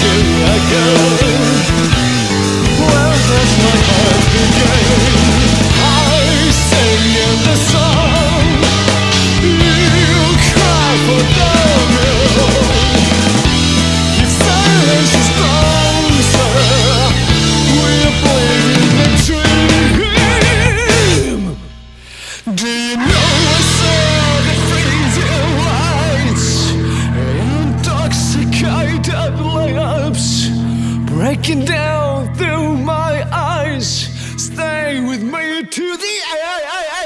to a girl Where does my heart begin? looking down through my eyes. Stay with me to the end.